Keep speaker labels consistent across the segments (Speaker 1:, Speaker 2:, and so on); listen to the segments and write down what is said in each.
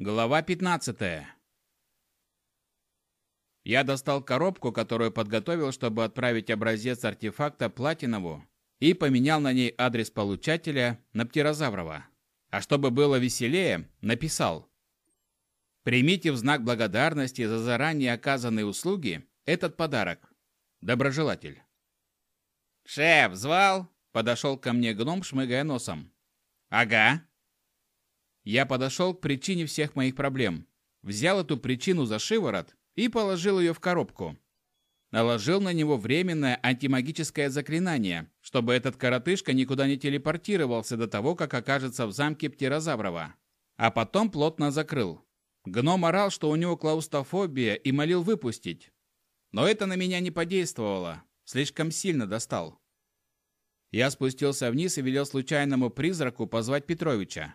Speaker 1: Глава 15. Я достал коробку, которую подготовил, чтобы отправить образец артефакта Платинову, и поменял на ней адрес получателя на Птерозаврова. А чтобы было веселее, написал «Примите в знак благодарности за заранее оказанные услуги этот подарок. Доброжелатель». «Шеф, звал?» – подошел ко мне гном, шмыгая носом. «Ага», я подошел к причине всех моих проблем. Взял эту причину за шиворот и положил ее в коробку. Наложил на него временное антимагическое заклинание, чтобы этот коротышка никуда не телепортировался до того, как окажется в замке Птерозаврова. А потом плотно закрыл. Гном орал, что у него клаустрофобия и молил выпустить. Но это на меня не подействовало. Слишком сильно достал. Я спустился вниз и велел случайному призраку позвать Петровича.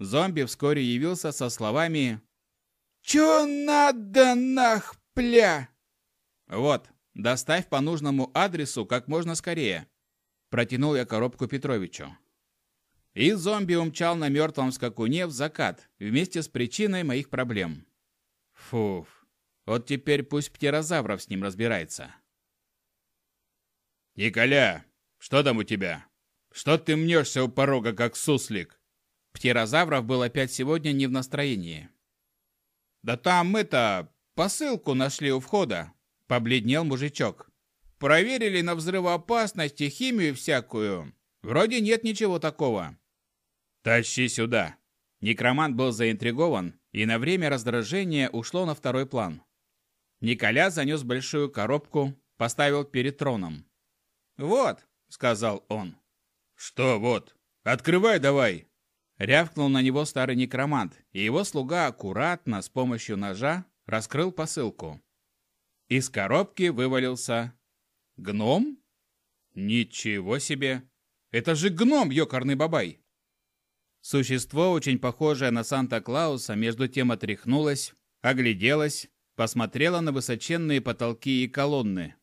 Speaker 1: Зомби вскоре явился со словами «Чё надо нахпля?» «Вот, доставь по нужному адресу как можно скорее», протянул я коробку Петровичу. И зомби умчал на мертвом скакуне в закат вместе с причиной моих проблем. Фуф, вот теперь пусть птерозавров с ним разбирается.
Speaker 2: «Николя, что там у тебя? Что ты мнешься у порога, как суслик?»
Speaker 1: Птерозавров был опять сегодня не в настроении. «Да там мы-то посылку нашли у входа», — побледнел мужичок. «Проверили на взрывоопасность и химию всякую. Вроде нет ничего такого».
Speaker 2: «Тащи сюда».
Speaker 1: Некромант был заинтригован, и на время раздражения ушло на второй план. Николя занес большую коробку, поставил перед троном. «Вот», — сказал он.
Speaker 2: «Что вот? Открывай давай!»
Speaker 1: Рявкнул на него старый некромант, и его слуга аккуратно, с помощью ножа, раскрыл посылку. Из коробки вывалился... Гном? Ничего себе! Это же гном, ёкарный бабай! Существо, очень похожее на Санта-Клауса, между тем отряхнулось, огляделось, посмотрело на высоченные потолки и колонны.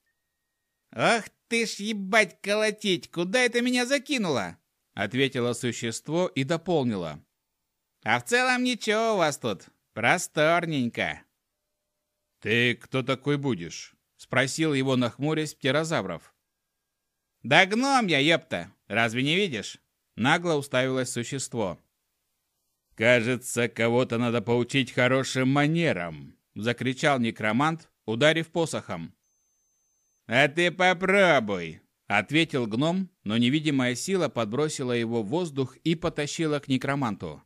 Speaker 1: «Ах ты ж ебать колотить! Куда это меня закинуло?» Ответило существо и дополнило. А в целом ничего у вас тут. Просторненько.
Speaker 2: Ты кто такой будешь?
Speaker 1: Спросил его нахмурясь птерозавров. Да гном я, ёпта. Разве не видишь? Нагло уставилось существо.
Speaker 2: «Кажется, кого-то надо поучить хорошим манерам!» — закричал некромант, ударив посохом.
Speaker 1: «А ты попробуй!» Ответил гном, но невидимая сила подбросила его в воздух и потащила к некроманту.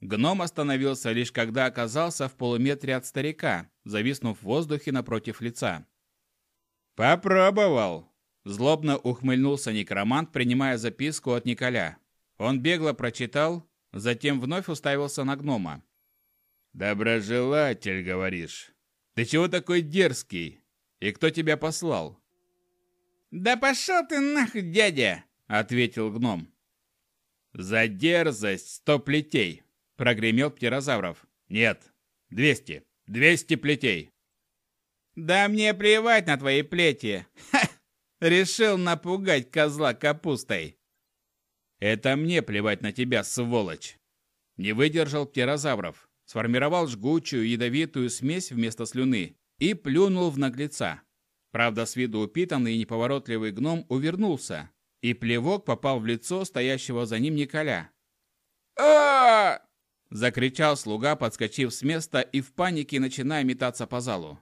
Speaker 1: Гном остановился лишь когда оказался в полуметре от старика, зависнув в воздухе напротив лица.
Speaker 2: «Попробовал!»
Speaker 1: Злобно ухмыльнулся некромант, принимая записку от Николя. Он бегло прочитал, затем вновь уставился на гнома.
Speaker 2: «Доброжелатель, говоришь? Ты чего такой дерзкий? И кто тебя послал?»
Speaker 1: «Да пошел ты нахуй, дядя!» — ответил гном.
Speaker 2: «За дерзость сто плетей!» — прогремел Птерозавров. «Нет, двести! Двести плетей!»
Speaker 1: «Да мне плевать на твои плети! Ха! Решил напугать козла капустой!»
Speaker 2: «Это мне плевать на тебя, сволочь!» Не выдержал Птерозавров, сформировал жгучую ядовитую смесь вместо слюны и плюнул в наглеца. Правда, с виду упитанный и неповоротливый гном увернулся, и плевок попал в лицо стоящего за ним Николя.
Speaker 1: а закричал слуга, подскочив с места и в панике начиная метаться по залу.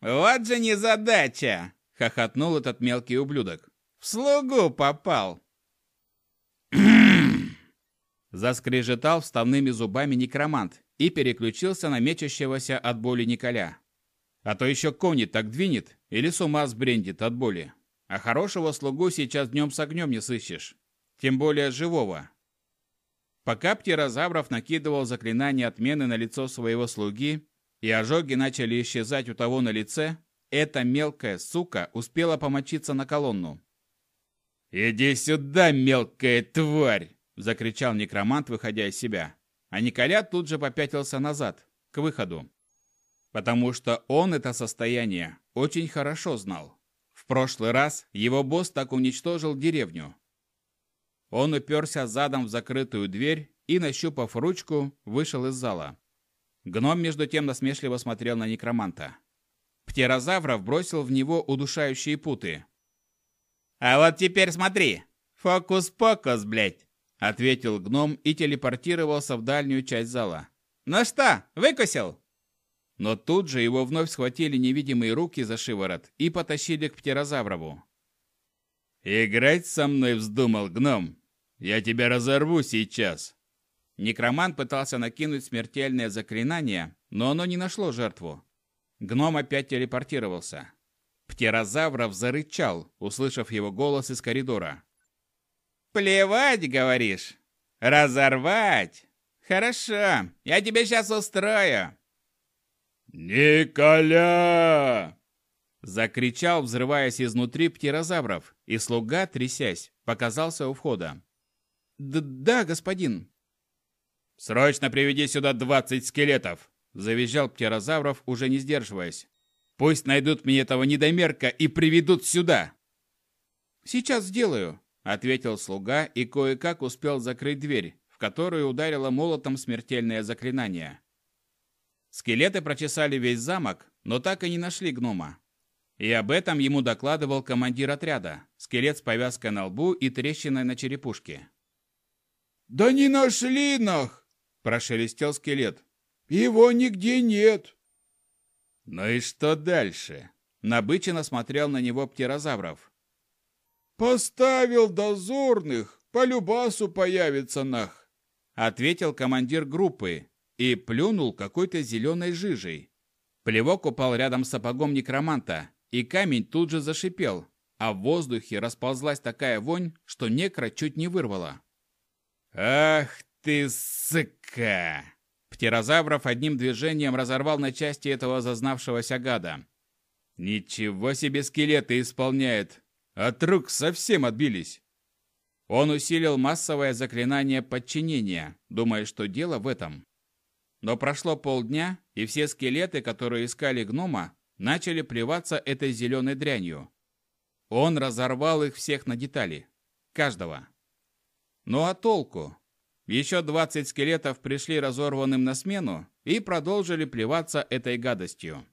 Speaker 1: «Вот же незадача!» — хохотнул этот мелкий ублюдок. «В слугу попал!» Заскрежетал вставными зубами некромант и переключился на мечущегося от боли Николя. А то еще кони так двинет или с ума сбрендит от боли. А хорошего слугу сейчас днем с огнем не сыщешь. Тем более живого. Пока птерозавров накидывал заклинание отмены на лицо своего слуги, и ожоги начали исчезать у того на лице, эта мелкая сука успела помочиться на колонну.
Speaker 2: «Иди сюда, мелкая тварь!»
Speaker 1: – закричал некромант, выходя из себя. А Николя тут же попятился назад, к выходу потому что он это состояние очень хорошо знал. В прошлый раз его босс так уничтожил деревню. Он уперся задом в закрытую дверь и, нащупав ручку, вышел из зала. Гном между тем насмешливо смотрел на некроманта. Птерозавров бросил в него удушающие путы. «А вот теперь смотри! Фокус-покус, блядь!» Ответил гном и телепортировался в дальнюю часть зала. «Ну что, выкусил?» Но тут же его вновь схватили невидимые руки за шиворот и потащили к птерозаврову.
Speaker 2: «Играть со мной вздумал, гном? Я тебя разорву сейчас!»
Speaker 1: Некромант пытался накинуть смертельное заклинание, но оно не нашло жертву. Гном опять телепортировался. Птерозавров зарычал, услышав его голос из коридора. «Плевать, говоришь? Разорвать? Хорошо, я тебе сейчас устрою!»
Speaker 2: «Николя!»
Speaker 1: Закричал, взрываясь изнутри птерозавров, и слуга, трясясь, показался у входа. «Да, господин!»
Speaker 2: «Срочно приведи сюда двадцать скелетов!» Завизжал птерозавров, уже не сдерживаясь. «Пусть найдут мне этого недомерка и приведут сюда!»
Speaker 1: «Сейчас сделаю!» ответил слуга и кое-как успел закрыть дверь, в которую ударило молотом смертельное заклинание. Скелеты прочесали весь замок, но так и не нашли гнома. И об этом ему докладывал командир отряда, скелет с повязкой на лбу и трещиной на черепушке.
Speaker 3: «Да не нашли нах!» – прошелестел скелет. «Его нигде нет!»
Speaker 1: «Ну и что дальше?» – набыченно смотрел на него птерозавров.
Speaker 3: «Поставил дозорных, по любасу появится нах», —
Speaker 1: ответил командир группы и плюнул какой-то зеленой жижей. Плевок упал рядом с сапогом некроманта, и камень тут же зашипел, а в воздухе расползлась такая вонь, что некро чуть не вырвало. «Ах ты, сука!» Птерозавров одним движением разорвал на части этого зазнавшегося гада. «Ничего себе скелеты исполняет! От рук совсем отбились. Он усилил массовое заклинание подчинения, думая, что дело в этом. Но прошло полдня, и все скелеты, которые искали гнома, начали плеваться этой зеленой дрянью. Он разорвал их всех на детали. Каждого. Ну а толку? Еще 20 скелетов пришли разорванным на смену и продолжили плеваться этой гадостью.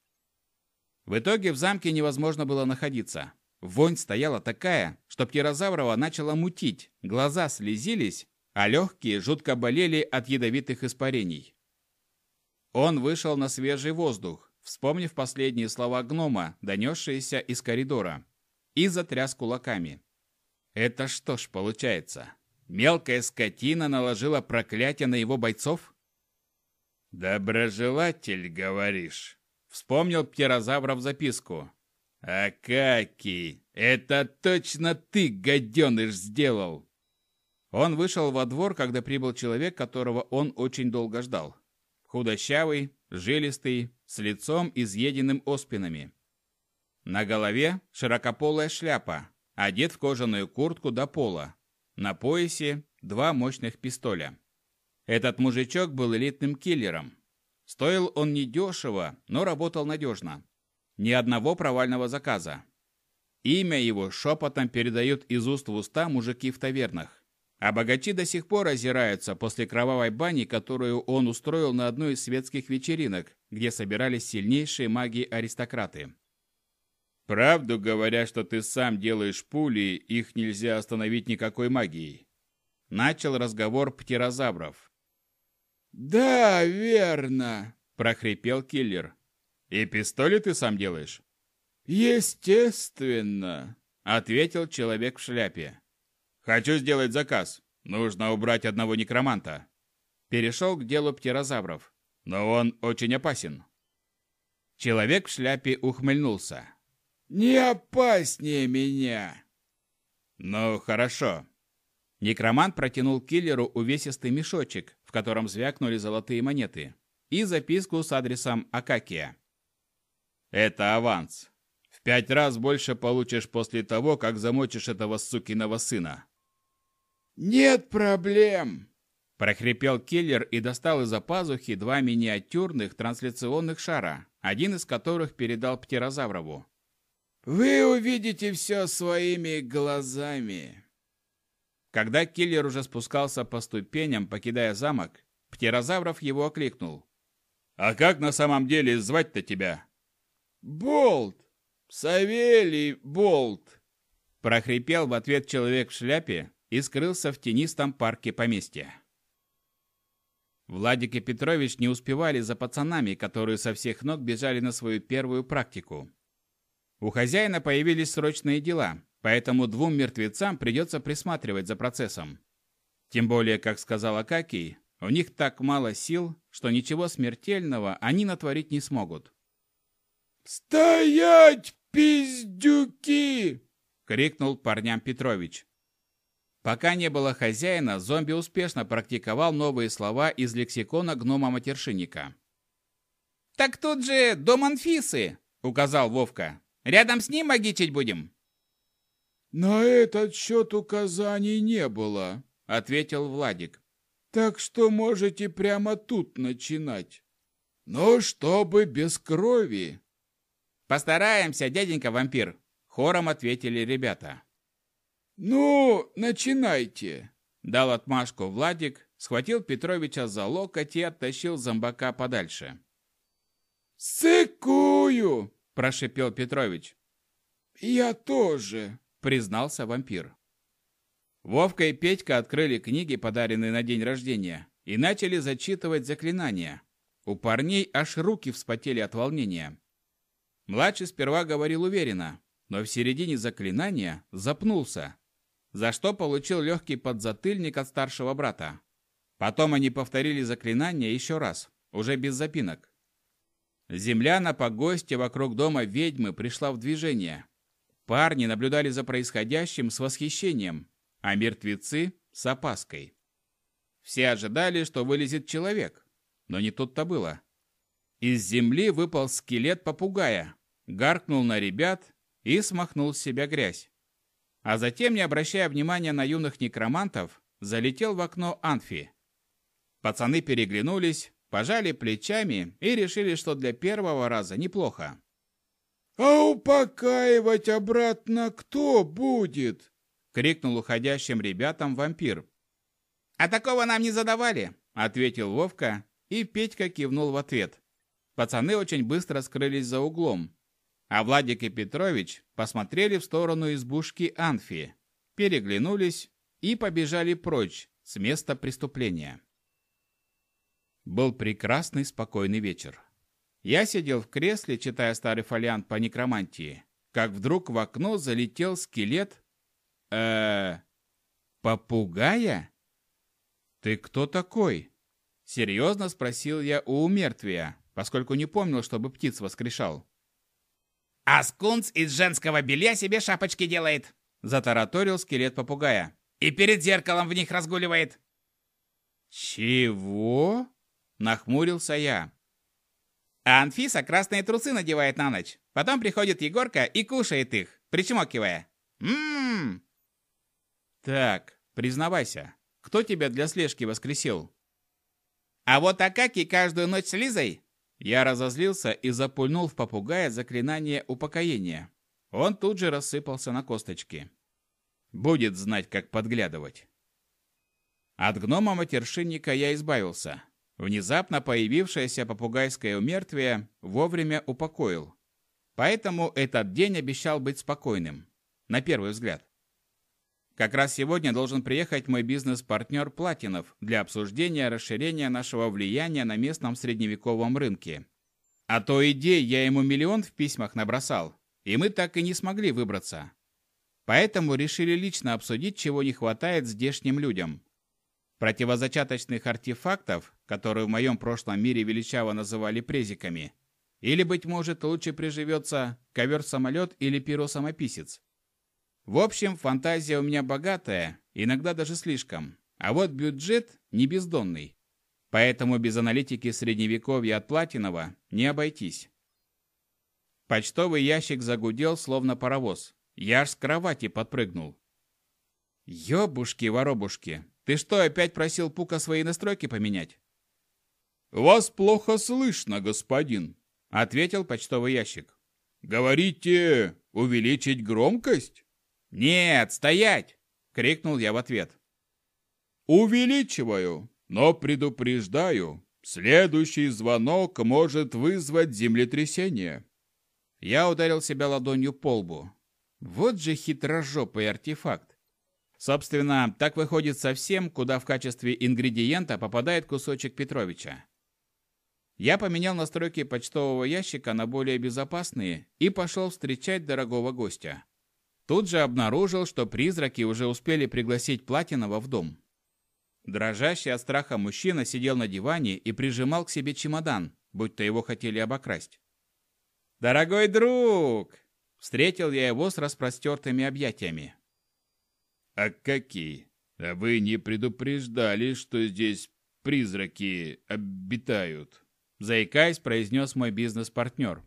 Speaker 1: В итоге в замке невозможно было находиться. Вонь стояла такая, что птерозаврова начала мутить, глаза слезились, а легкие жутко болели от ядовитых испарений. Он вышел на свежий воздух, вспомнив последние слова гнома, донесшиеся из коридора, и затряс кулаками. Это что ж получается? Мелкая скотина наложила проклятие на его бойцов?
Speaker 2: «Доброжелатель, говоришь?»
Speaker 1: Вспомнил птерозавров записку.
Speaker 2: «Акакий, это точно ты, гаденыш, сделал!»
Speaker 1: Он вышел во двор, когда прибыл человек, которого он очень долго ждал. Худощавый, жилистый, с лицом изъеденным оспинами. На голове широкополая шляпа, одет в кожаную куртку до пола. На поясе два мощных пистоля. Этот мужичок был элитным киллером. Стоил он недешево, но работал надежно. Ни одного провального заказа. Имя его шепотом передают из уст в уста мужики в тавернах. А богачи до сих пор озираются после кровавой бани, которую он устроил на одной из светских вечеринок, где собирались сильнейшие маги-аристократы.
Speaker 2: «Правду говоря, что ты сам делаешь пули, их нельзя остановить никакой магией», —
Speaker 1: начал разговор птерозавров.
Speaker 3: «Да, верно», —
Speaker 1: прохрипел киллер.
Speaker 2: «И пистоли ты сам делаешь?»
Speaker 3: «Естественно», —
Speaker 1: ответил человек в шляпе.
Speaker 2: «Хочу сделать заказ. Нужно убрать одного некроманта».
Speaker 1: Перешел к делу птерозавров.
Speaker 2: «Но он очень опасен».
Speaker 1: Человек в шляпе ухмыльнулся.
Speaker 3: «Не опаснее меня».
Speaker 1: «Ну, хорошо». Некромант протянул киллеру увесистый мешочек, в котором звякнули золотые монеты, и записку с адресом Акакия.
Speaker 2: Это аванс. В пять раз больше получишь после того, как замочишь этого сукиного сына.
Speaker 3: Нет проблем,
Speaker 1: прохрипел киллер и достал из-за пазухи два миниатюрных трансляционных шара, один из которых передал Птерозаврову.
Speaker 3: Вы увидите все своими глазами.
Speaker 1: Когда киллер уже спускался по ступеням, покидая замок, Птерозавров его окликнул.
Speaker 2: «А как на самом деле звать-то тебя?»
Speaker 3: «Болт! Савелий Болт!»
Speaker 1: прохрипел в ответ человек в шляпе и скрылся в тенистом парке поместья. Владик и Петрович не успевали за пацанами, которые со всех ног бежали на свою первую практику. У хозяина появились срочные дела, поэтому двум мертвецам придется присматривать за процессом. Тем более, как сказал Акакий, у них так мало сил, что ничего смертельного они натворить не смогут.
Speaker 3: «Стоять, пиздюки!»
Speaker 1: — крикнул парням Петрович. Пока не было хозяина, зомби успешно практиковал новые слова из лексикона гнома-матершинника. «Так тут же дом Анфисы!» — указал Вовка. «Рядом с ним магичить будем?»
Speaker 3: «На этот счет указаний не было», — ответил Владик. «Так что можете прямо тут начинать. Но чтобы без крови».
Speaker 1: «Постараемся, дяденька-вампир», — хором ответили ребята.
Speaker 3: «Ну, начинайте!»
Speaker 1: Дал отмашку Владик, схватил Петровича за локоть и оттащил зомбака подальше.
Speaker 3: «Сыкую!»
Speaker 1: – прошипел Петрович.
Speaker 3: «Я тоже!»
Speaker 1: – признался вампир. Вовка и Петька открыли книги, подаренные на день рождения, и начали зачитывать заклинания. У парней аж руки вспотели от волнения. Младший сперва говорил уверенно, но в середине заклинания запнулся, за что получил легкий подзатыльник от старшего брата. Потом они повторили заклинание еще раз, уже без запинок. Земля на погосте вокруг дома ведьмы пришла в движение. Парни наблюдали за происходящим с восхищением, а мертвецы – с опаской. Все ожидали, что вылезет человек, но не тут-то было. Из земли выпал скелет попугая, гаркнул на ребят и смахнул с себя грязь а затем, не обращая внимания на юных некромантов, залетел в окно Анфи. Пацаны переглянулись, пожали плечами и решили, что для первого раза неплохо.
Speaker 3: «А упокаивать обратно кто будет?»
Speaker 1: — крикнул уходящим ребятам вампир. «А такого нам не задавали!» — ответил Вовка, и Петька кивнул в ответ. Пацаны очень быстро скрылись за углом, а Владик и Петрович посмотрели в сторону избушки Анфи, переглянулись и побежали прочь с места преступления. Был прекрасный спокойный вечер. Я сидел в кресле, читая старый фолиант по некромантии, как вдруг в окно залетел скелет... э попугая? Ты кто такой? Серьезно спросил я у умертвия, поскольку не помнил, чтобы птиц воскрешал.
Speaker 2: А скунс из женского белья себе шапочки делает,
Speaker 1: затараторил скелет попугая.
Speaker 2: И перед зеркалом в них разгуливает.
Speaker 1: Чего? Нахмурился я.
Speaker 2: А Анфиса красные трусы надевает на ночь. Потом приходит Егорка и кушает их, причмокивая. Ммм.
Speaker 1: Так, признавайся, кто тебя для слежки воскресил?
Speaker 2: А вот Акаки каждую ночь с Лизой
Speaker 1: я разозлился и запульнул в попугая заклинание упокоения. Он тут же рассыпался на косточки. Будет знать, как подглядывать. От гнома-матершинника я избавился. Внезапно появившееся попугайское умертвие вовремя упокоил. Поэтому этот день обещал быть спокойным. На первый взгляд. Как раз сегодня должен приехать мой бизнес-партнер Платинов для обсуждения расширения нашего влияния на местном средневековом рынке. А то идей я ему миллион в письмах набросал, и мы так и не смогли выбраться. Поэтому решили лично обсудить, чего не хватает здешним людям. Противозачаточных артефактов, которые в моем прошлом мире величаво называли презиками, или, быть может, лучше приживется ковер-самолет или перо-самописец. В общем, фантазия у меня богатая, иногда даже слишком. А вот бюджет не бездонный. Поэтому без аналитики средневековья от Платинова не обойтись. Почтовый ящик загудел, словно паровоз. Я аж с кровати подпрыгнул. «Ёбушки-воробушки, ты что, опять просил Пука свои настройки поменять?»
Speaker 3: «Вас плохо слышно, господин», —
Speaker 1: ответил почтовый ящик.
Speaker 3: «Говорите, увеличить громкость?»
Speaker 1: «Нет, стоять!» — крикнул я в ответ.
Speaker 3: Увеличиваю, но предупреждаю, следующий звонок может вызвать землетрясение.
Speaker 1: Я ударил себя ладонью по лбу. Вот же хитрожопый артефакт. Собственно, так выходит совсем, куда в качестве ингредиента попадает кусочек Петровича. Я поменял настройки почтового ящика на более безопасные и пошел встречать дорогого гостя. Тут же обнаружил, что призраки уже успели пригласить Платинова в дом. Дрожащий от страха мужчина сидел на диване и прижимал к себе чемодан, будто его хотели обокрасть. «Дорогой друг!» Встретил я его с распростертыми объятиями.
Speaker 3: «А какие? А вы не предупреждали, что здесь призраки обитают?»
Speaker 1: Заикаясь, произнес мой бизнес-партнер.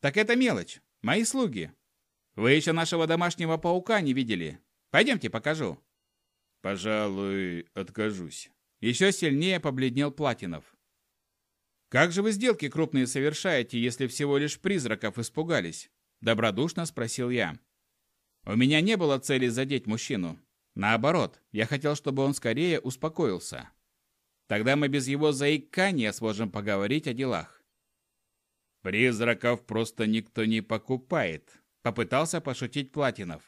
Speaker 1: «Так это мелочь. Мои слуги. Вы еще нашего домашнего паука не видели. Пойдемте покажу».
Speaker 3: «Пожалуй, откажусь».
Speaker 1: Еще сильнее побледнел Платинов. «Как же вы сделки крупные совершаете, если всего лишь призраков испугались?» Добродушно спросил я. У меня не было цели задеть мужчину. Наоборот, я хотел, чтобы он скорее успокоился. Тогда мы без его заикания сможем поговорить о делах.
Speaker 3: «Призраков просто никто не покупает», — попытался пошутить Платинов.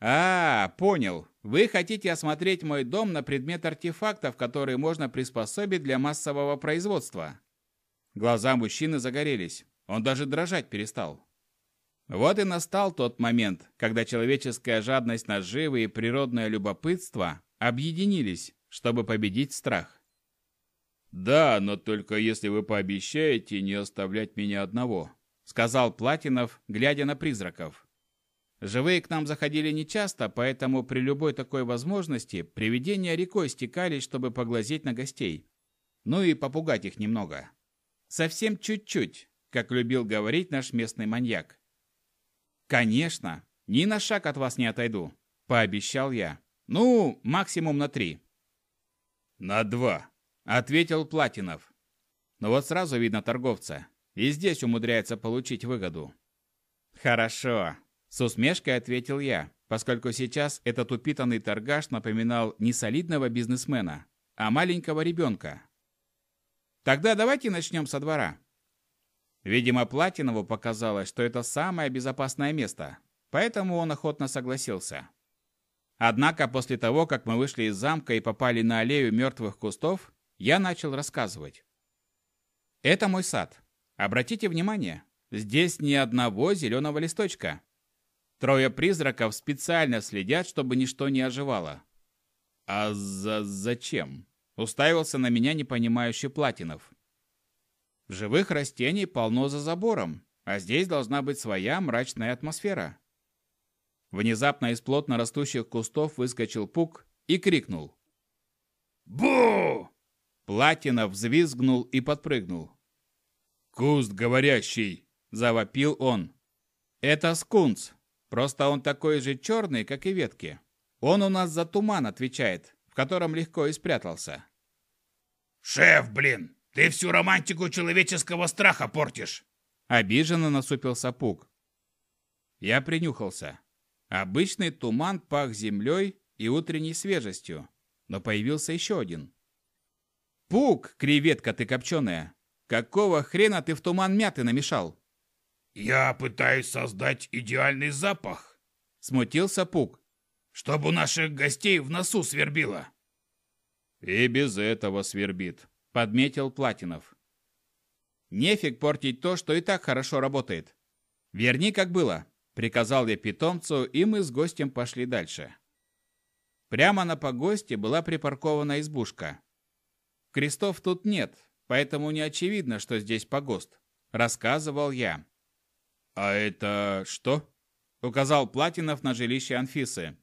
Speaker 1: «А, понял. Вы хотите осмотреть мой дом на предмет артефактов, которые можно приспособить для массового производства». Глаза мужчины загорелись. Он даже дрожать перестал. Вот и настал тот момент, когда человеческая жадность наживы и природное любопытство объединились, чтобы победить страх.
Speaker 3: «Да, но только если вы пообещаете не оставлять меня одного»,
Speaker 1: сказал Платинов, глядя на призраков. Живые к нам заходили нечасто, поэтому при любой такой возможности привидения рекой стекались, чтобы поглазеть на гостей. Ну и попугать их немного. Совсем чуть-чуть, как любил говорить наш местный маньяк. «Конечно, ни на шаг от вас не отойду», – пообещал я. «Ну, максимум на три».
Speaker 3: «На два», –
Speaker 1: ответил Платинов. Но вот сразу видно торговца. И здесь умудряется получить выгоду. «Хорошо», – с усмешкой ответил я, поскольку сейчас этот упитанный торгаш напоминал не солидного бизнесмена, а маленького ребенка. «Тогда давайте начнем со двора. Видимо, Платинову показалось, что это самое безопасное место, поэтому он охотно согласился. Однако после того, как мы вышли из замка и попали на аллею мертвых кустов, я начал рассказывать. Это мой сад. Обратите внимание, здесь ни одного зеленого листочка. Трое призраков специально следят, чтобы ничто не оживало.
Speaker 3: А за зачем?
Speaker 1: Уставился на меня непонимающий Платинов. Живых растений полно за забором, а здесь должна быть своя мрачная атмосфера. Внезапно из плотно растущих кустов выскочил Пук и крикнул.
Speaker 3: «Бу!»
Speaker 1: Платина взвизгнул и подпрыгнул.
Speaker 3: «Куст говорящий!»
Speaker 1: – завопил он. «Это скунс. Просто он такой же черный, как и ветки. Он у нас за туман отвечает, в котором легко и спрятался».
Speaker 3: «Шеф, блин! Ты всю романтику человеческого страха портишь!»
Speaker 1: Обиженно насупился Пук. Я принюхался. Обычный туман пах землей и утренней свежестью, но появился еще один. «Пук, креветка ты копченая! Какого хрена ты в туман мяты намешал?»
Speaker 3: «Я пытаюсь создать идеальный запах», —
Speaker 1: смутился Пук.
Speaker 3: «Чтобы у наших гостей в носу свербило».
Speaker 1: «И без этого свербит», подметил Платинов. Нефиг портить то, что и так хорошо работает. Верни, как было, приказал я питомцу, и мы с гостем пошли дальше. Прямо на погосте была припаркована избушка. Крестов тут нет, поэтому не очевидно, что здесь погост, рассказывал я.
Speaker 3: А это что?
Speaker 1: указал Платинов на жилище Анфисы.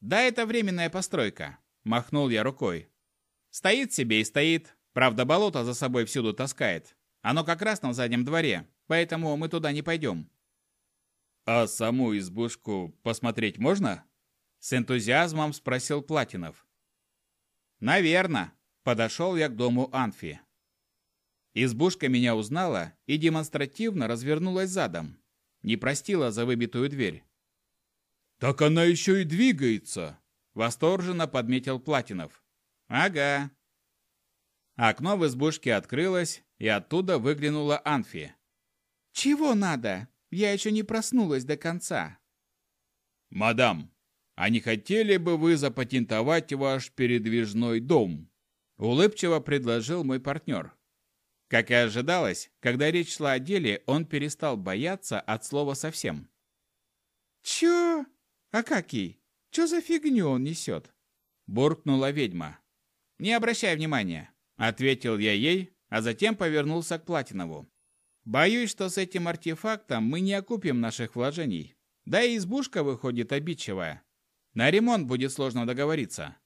Speaker 1: Да это временная постройка, махнул я рукой. Стоит себе и стоит, Правда, болото за собой всюду таскает. Оно как раз на заднем дворе, поэтому мы туда не пойдем.
Speaker 3: А саму избушку посмотреть можно?
Speaker 1: С энтузиазмом спросил Платинов. Наверно. Подошел я к дому Анфи. Избушка меня узнала и демонстративно развернулась задом. Не простила за выбитую дверь.
Speaker 3: «Так она еще и двигается!»
Speaker 1: Восторженно подметил Платинов. Ага. Окно в избушке открылось, и оттуда выглянула Анфи. «Чего надо? Я еще не проснулась до конца».
Speaker 3: «Мадам, а не хотели бы вы запатентовать ваш передвижной дом?»
Speaker 1: Улыбчиво предложил мой партнер. Как и ожидалось, когда речь шла о деле, он перестал бояться от слова совсем. «Чё? А какие? Чё за фигню он несет?» Буркнула ведьма. «Не обращай внимания», — ответил я ей, а затем повернулся к Платинову. «Боюсь, что с этим артефактом мы не окупим наших вложений. Да и избушка выходит обидчивая. На ремонт будет сложно договориться».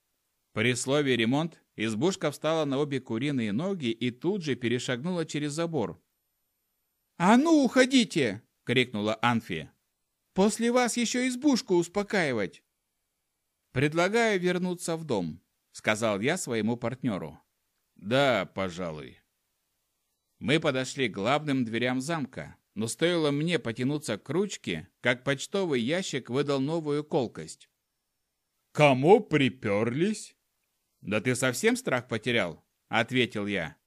Speaker 1: При слове «ремонт» избушка встала на обе куриные ноги и тут же перешагнула через забор. «А ну, уходите!» — крикнула Анфи. «После вас еще избушку успокаивать!» «Предлагаю вернуться в дом», — сказал я своему партнеру.
Speaker 3: «Да, пожалуй».
Speaker 1: Мы подошли к главным дверям замка, но стоило мне потянуться к ручке, как почтовый ящик выдал новую колкость.
Speaker 3: «Кому приперлись?»
Speaker 1: «Да ты совсем страх потерял?» – ответил я.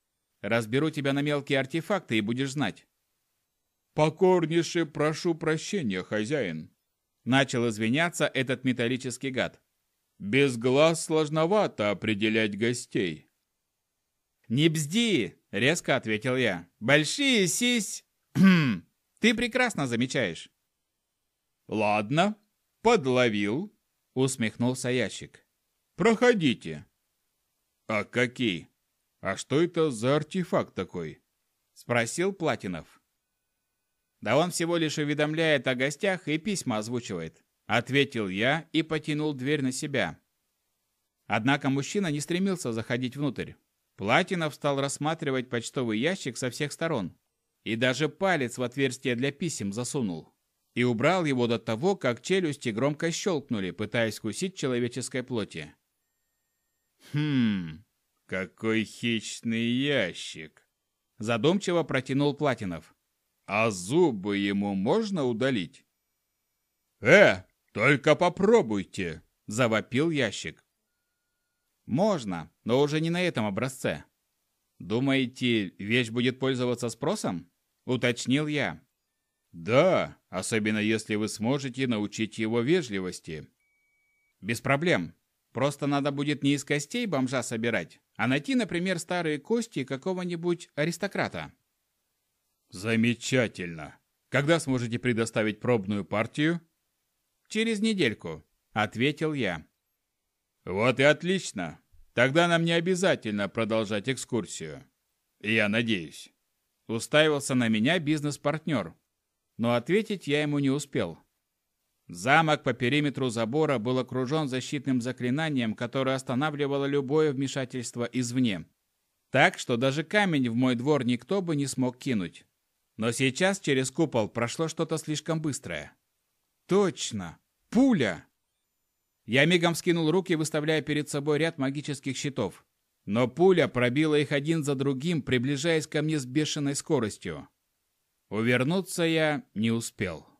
Speaker 1: «Разберу тебя на мелкие артефакты и будешь знать».
Speaker 3: «Покорнейше прошу прощения, хозяин», – начал извиняться этот металлический гад. «Без глаз сложновато определять гостей».
Speaker 1: «Не бзди!» – резко ответил я. «Большие сись...» «Ты прекрасно замечаешь».
Speaker 3: «Ладно, подловил», – усмехнулся ящик. «Проходите». «А какие? А что это за артефакт такой?»
Speaker 1: – спросил Платинов. «Да он всего лишь уведомляет о гостях и письма озвучивает», – ответил я и потянул дверь на себя. Однако мужчина не стремился заходить внутрь. Платинов стал рассматривать почтовый ящик со всех сторон и даже палец в отверстие для писем засунул. И убрал его до того, как челюсти громко щелкнули, пытаясь вкусить человеческой плоти.
Speaker 3: «Хм, какой хищный ящик!»
Speaker 1: Задумчиво протянул Платинов.
Speaker 3: «А зубы ему можно удалить?» «Э, только попробуйте!» – завопил ящик.
Speaker 1: «Можно, но уже не на этом образце». «Думаете, вещь будет пользоваться спросом?» – уточнил я.
Speaker 3: «Да, особенно если вы сможете научить его вежливости».
Speaker 1: «Без проблем. Просто надо будет не из костей бомжа собирать, а найти, например, старые кости какого-нибудь аристократа.
Speaker 3: Замечательно. Когда сможете предоставить пробную партию?
Speaker 1: Через недельку, ответил я.
Speaker 3: Вот и отлично. Тогда нам не обязательно продолжать экскурсию. Я надеюсь.
Speaker 1: Уставился на меня бизнес-партнер. Но ответить я ему не успел. Замок по периметру забора был окружен защитным заклинанием, которое останавливало любое вмешательство извне. Так что даже камень в мой двор никто бы не смог кинуть. Но сейчас через купол прошло что-то слишком быстрое. Точно! Пуля! Я мигом скинул руки, выставляя перед собой ряд магических щитов. Но пуля пробила их один за другим, приближаясь ко мне с бешеной скоростью. Увернуться я не успел.